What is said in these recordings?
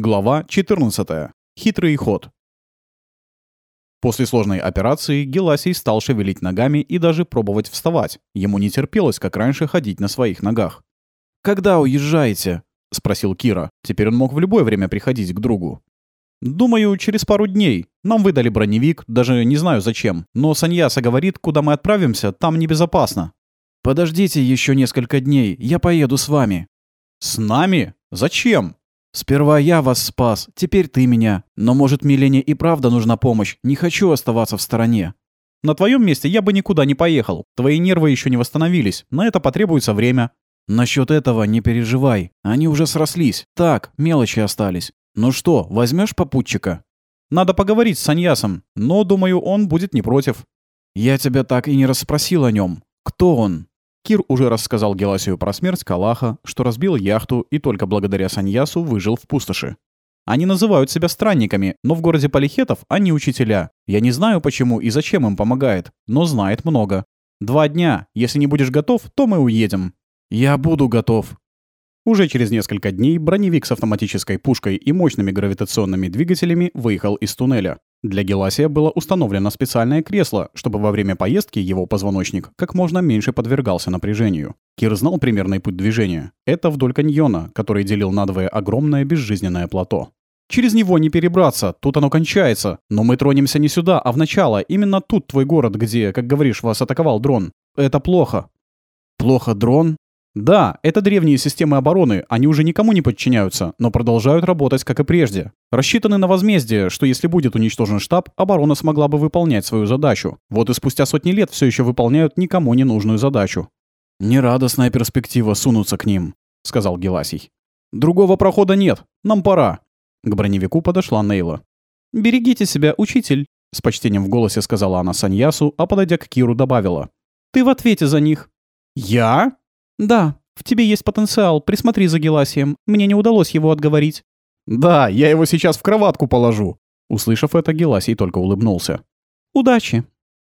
Глава 14. Хитрый ход. После сложной операции Геласий стал шевелить ногами и даже пробовать вставать. Ему не терпелось, как раньше, ходить на своих ногах. «Когда уезжаете?» — спросил Кира. Теперь он мог в любое время приходить к другу. «Думаю, через пару дней. Нам выдали броневик, даже не знаю зачем. Но Саньяса говорит, куда мы отправимся, там небезопасно». «Подождите еще несколько дней, я поеду с вами». «С нами? Зачем?» «Сперва я вас спас, теперь ты меня. Но, может, Милене и правда нужна помощь. Не хочу оставаться в стороне». «На твоем месте я бы никуда не поехал. Твои нервы еще не восстановились. На это потребуется время». «Насчет этого не переживай. Они уже срослись. Так, мелочи остались. Ну что, возьмешь попутчика?» «Надо поговорить с Саньясом, но, думаю, он будет не против». «Я тебя так и не расспросил о нем. Кто он?» Кир уже рассказал Геласию про смерть Калаха, что разбил яхту и только благодаря Саньясу выжил в пустоши. Они называют себя странниками, но в городе Полихетов они учителя. Я не знаю, почему и зачем им помогает, но знает много. Два дня. Если не будешь готов, то мы уедем. Я буду готов. Уже через несколько дней броневик с автоматической пушкой и мощными гравитационными двигателями выехал из туннеля. Для Геласия было установлено специальное кресло, чтобы во время поездки его позвоночник как можно меньше подвергался напряжению. Кир знал примерный путь движения. Это вдоль каньона, который делил надвое огромное безжизненное плато. Через него не перебраться, тут оно кончается. Но мы тронемся не сюда, а в начало. Именно тут твой город, где, как говоришь, вас атаковал дрон. Это плохо. Плохо дрон? Да, это древние системы обороны, они уже никому не подчиняются, но продолжают работать, как и прежде. Рассчитаны на возмездие, что если будет уничтожен штаб, оборона смогла бы выполнять свою задачу. Вот и спустя сотни лет все еще выполняют никому не нужную задачу. «Нерадостная перспектива сунуться к ним», — сказал Геласий. «Другого прохода нет. Нам пора». К броневику подошла Нейла. «Берегите себя, учитель», — с почтением в голосе сказала она Саньясу, а подойдя к Киру добавила. «Ты в ответе за них». «Я?» «Да, в тебе есть потенциал, присмотри за Геласием. Мне не удалось его отговорить». «Да, я его сейчас в кроватку положу». Услышав это, Геласий только улыбнулся. «Удачи».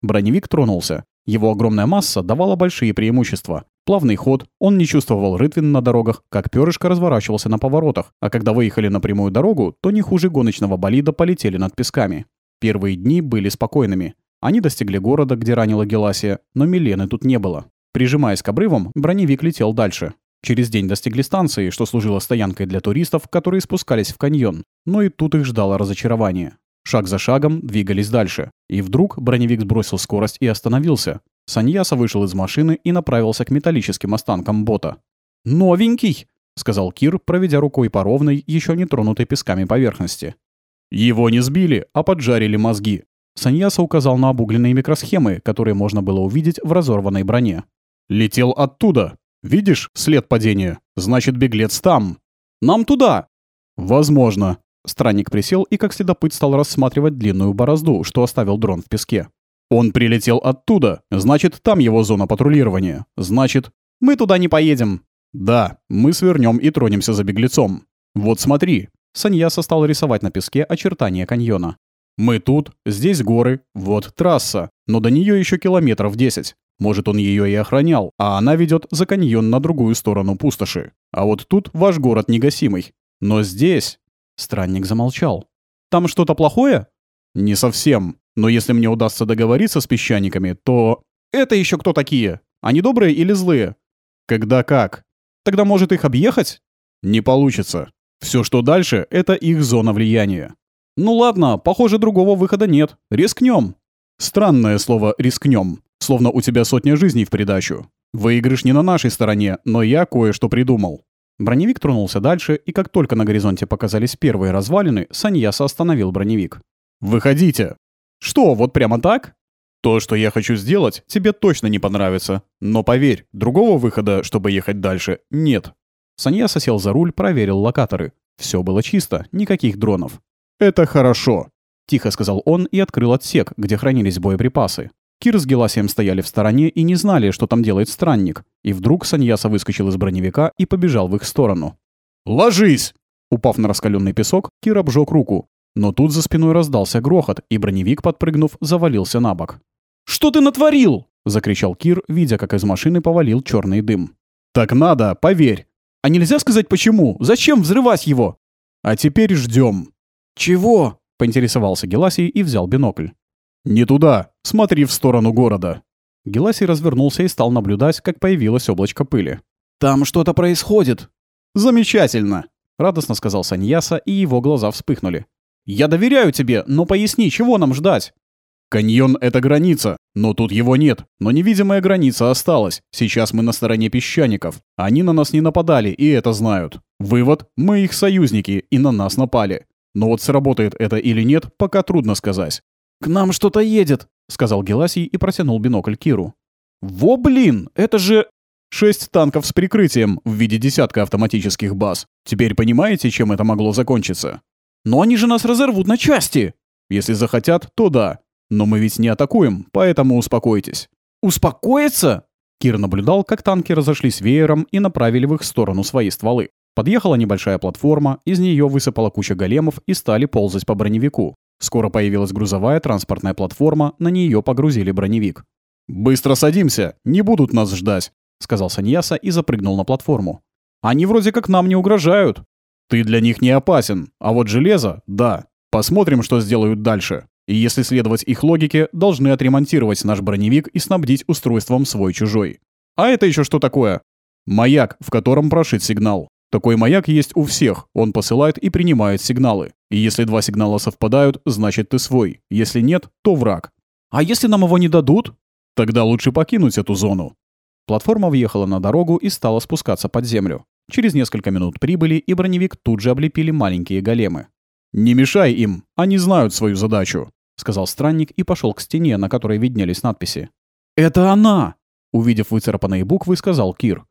Броневик тронулся. Его огромная масса давала большие преимущества. Плавный ход, он не чувствовал рытвин на дорогах, как перышко разворачивался на поворотах, а когда выехали на прямую дорогу, то не хуже гоночного болида полетели над песками. Первые дни были спокойными. Они достигли города, где ранила Геласия, но Милены тут не было. Прижимаясь к обрывам, броневик летел дальше. Через день достигли станции, что служило стоянкой для туристов, которые спускались в каньон. Но и тут их ждало разочарование. Шаг за шагом двигались дальше. И вдруг броневик сбросил скорость и остановился. Саньяса вышел из машины и направился к металлическим останкам бота. «Новенький!» — сказал Кир, проведя рукой по ровной, еще не тронутой песками поверхности. «Его не сбили, а поджарили мозги». Саньяса указал на обугленные микросхемы, которые можно было увидеть в разорванной броне. Летел оттуда. Видишь след падения? Значит, беглец там. Нам туда. Возможно. Странник присел и как следопыт стал рассматривать длинную борозду, что оставил дрон в песке. Он прилетел оттуда. Значит, там его зона патрулирования. Значит, мы туда не поедем. Да, мы свернем и тронемся за беглецом. Вот смотри. Саньяса стал рисовать на песке очертания каньона. Мы тут, здесь горы, вот трасса, но до нее еще километров десять. Может, он ее и охранял, а она ведет за каньон на другую сторону пустоши. А вот тут ваш город негасимый. Но здесь...» Странник замолчал. «Там что-то плохое?» «Не совсем. Но если мне удастся договориться с песчаниками, то...» «Это еще кто такие? Они добрые или злые?» «Когда как?» «Тогда может их объехать?» «Не получится. Все, что дальше, это их зона влияния». «Ну ладно, похоже, другого выхода нет. Рискнем». Странное слово «рискнем». Словно у тебя сотня жизней в придачу. Выигрыш не на нашей стороне, но я кое-что придумал». Броневик тронулся дальше, и как только на горизонте показались первые развалины, Саньяса остановил броневик. «Выходите!» «Что, вот прямо так?» «То, что я хочу сделать, тебе точно не понравится. Но поверь, другого выхода, чтобы ехать дальше, нет». Саньяса сел за руль, проверил локаторы. Все было чисто, никаких дронов. «Это хорошо», — тихо сказал он и открыл отсек, где хранились боеприпасы. Кир с Геласием стояли в стороне и не знали, что там делает странник. И вдруг Саньяса выскочил из броневика и побежал в их сторону. «Ложись!» Упав на раскаленный песок, Кир обжег руку. Но тут за спиной раздался грохот, и броневик, подпрыгнув, завалился на бок. «Что ты натворил?» — закричал Кир, видя, как из машины повалил черный дым. «Так надо, поверь!» «А нельзя сказать почему? Зачем взрывать его?» А теперь ждем. «Чего?» — поинтересовался Геласий и взял бинокль. «Не туда. Смотри в сторону города». Геласий развернулся и стал наблюдать, как появилось облачко пыли. «Там что-то происходит». «Замечательно!» — радостно сказал Саньяса, и его глаза вспыхнули. «Я доверяю тебе, но поясни, чего нам ждать?» «Каньон — это граница, но тут его нет. Но невидимая граница осталась. Сейчас мы на стороне песчаников. Они на нас не нападали, и это знают. Вывод — мы их союзники, и на нас напали. Но вот сработает это или нет, пока трудно сказать. «К нам что-то едет», — сказал Геласий и протянул бинокль Киру. «Во блин! Это же...» Шесть танков с прикрытием в виде десятка автоматических баз. Теперь понимаете, чем это могло закончиться? «Но они же нас разорвут на части!» Если захотят, то да. Но мы ведь не атакуем, поэтому успокойтесь. «Успокоиться?» Кир наблюдал, как танки разошлись веером и направили в их сторону свои стволы. Подъехала небольшая платформа, из нее высыпала куча големов и стали ползать по броневику. Скоро появилась грузовая транспортная платформа, на нее погрузили броневик. «Быстро садимся, не будут нас ждать», — сказал Саньяса и запрыгнул на платформу. «Они вроде как нам не угрожают». «Ты для них не опасен, а вот железо — да. Посмотрим, что сделают дальше. И если следовать их логике, должны отремонтировать наш броневик и снабдить устройством свой-чужой. А это еще что такое? Маяк, в котором прошит сигнал. Такой маяк есть у всех, он посылает и принимает сигналы. И если два сигнала совпадают, значит ты свой. Если нет, то враг. А если нам его не дадут? Тогда лучше покинуть эту зону. Платформа въехала на дорогу и стала спускаться под землю. Через несколько минут прибыли, и броневик тут же облепили маленькие големы. «Не мешай им, они знают свою задачу», — сказал странник и пошел к стене, на которой виднелись надписи. «Это она!» — увидев выцарапанные буквы, сказал Кир.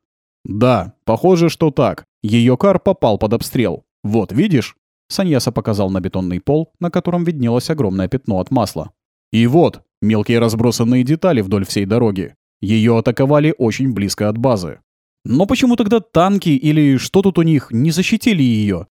«Да, похоже, что так. Ее кар попал под обстрел. Вот, видишь?» Саньяса показал на бетонный пол, на котором виднелось огромное пятно от масла. «И вот, мелкие разбросанные детали вдоль всей дороги. Ее атаковали очень близко от базы. Но почему тогда танки или что тут у них не защитили ее?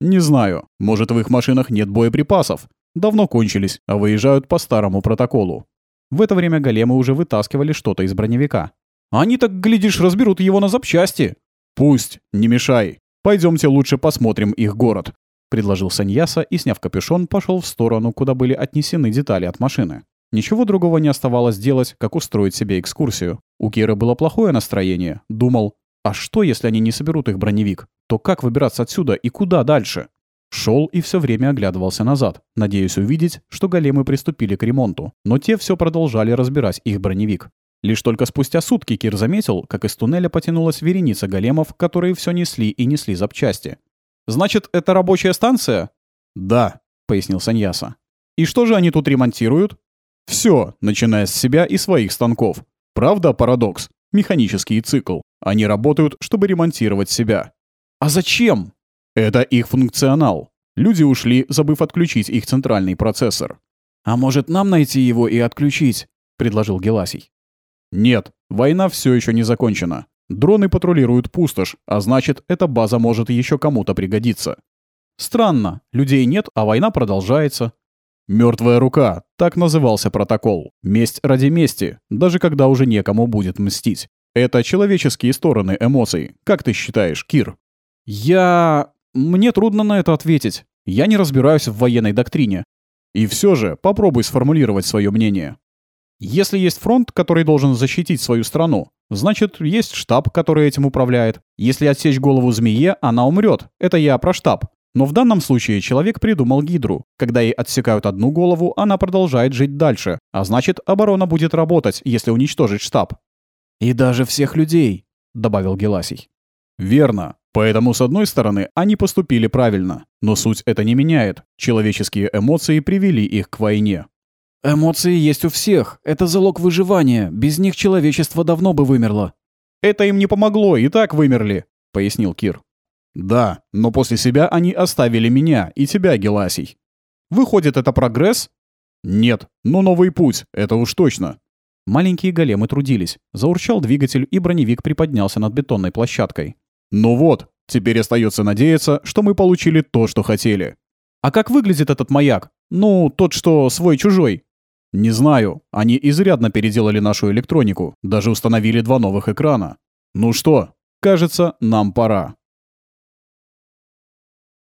Не знаю. Может, в их машинах нет боеприпасов. Давно кончились, а выезжают по старому протоколу. В это время големы уже вытаскивали что-то из броневика. Они так, глядишь, разберут его на запчасти. Пусть, не мешай. Пойдемте лучше посмотрим их город, предложил Саньяса и, сняв капюшон, пошел в сторону, куда были отнесены детали от машины. Ничего другого не оставалось делать, как устроить себе экскурсию. У Киры было плохое настроение. Думал, а что, если они не соберут их броневик? То как выбираться отсюда и куда дальше? Шел и все время оглядывался назад, надеясь увидеть, что големы приступили к ремонту, но те все продолжали разбирать их броневик. Лишь только спустя сутки Кир заметил, как из туннеля потянулась вереница големов, которые все несли и несли запчасти. «Значит, это рабочая станция?» «Да», — пояснил Саньяса. «И что же они тут ремонтируют?» «Все, начиная с себя и своих станков. Правда, парадокс? Механический цикл. Они работают, чтобы ремонтировать себя». «А зачем?» «Это их функционал. Люди ушли, забыв отключить их центральный процессор». «А может, нам найти его и отключить?» — предложил Геласий. Нет, война все еще не закончена. Дроны патрулируют пустошь, а значит, эта база может еще кому-то пригодиться. Странно, людей нет, а война продолжается. Мертвая рука, так назывался протокол. Месть ради мести, даже когда уже некому будет мстить. Это человеческие стороны эмоций. Как ты считаешь, Кир? Я... Мне трудно на это ответить. Я не разбираюсь в военной доктрине. И все же попробуй сформулировать свое мнение. Если есть фронт, который должен защитить свою страну, значит, есть штаб, который этим управляет. Если отсечь голову змее, она умрет. Это я про штаб. Но в данном случае человек придумал гидру. Когда ей отсекают одну голову, она продолжает жить дальше. А значит, оборона будет работать, если уничтожить штаб. «И даже всех людей», — добавил Геласий. «Верно. Поэтому, с одной стороны, они поступили правильно. Но суть это не меняет. Человеческие эмоции привели их к войне. Эмоции есть у всех. Это залог выживания. Без них человечество давно бы вымерло. Это им не помогло, и так вымерли, пояснил Кир. Да, но после себя они оставили меня и тебя, Геласий. Выходит, это прогресс? Нет, но новый путь, это уж точно. Маленькие големы трудились. Заурчал двигатель, и броневик приподнялся над бетонной площадкой. Ну вот, теперь остается надеяться, что мы получили то, что хотели. А как выглядит этот маяк? Ну, тот, что свой-чужой. Не знаю. Они изрядно переделали нашу электронику. Даже установили два новых экрана. Ну что, кажется, нам пора.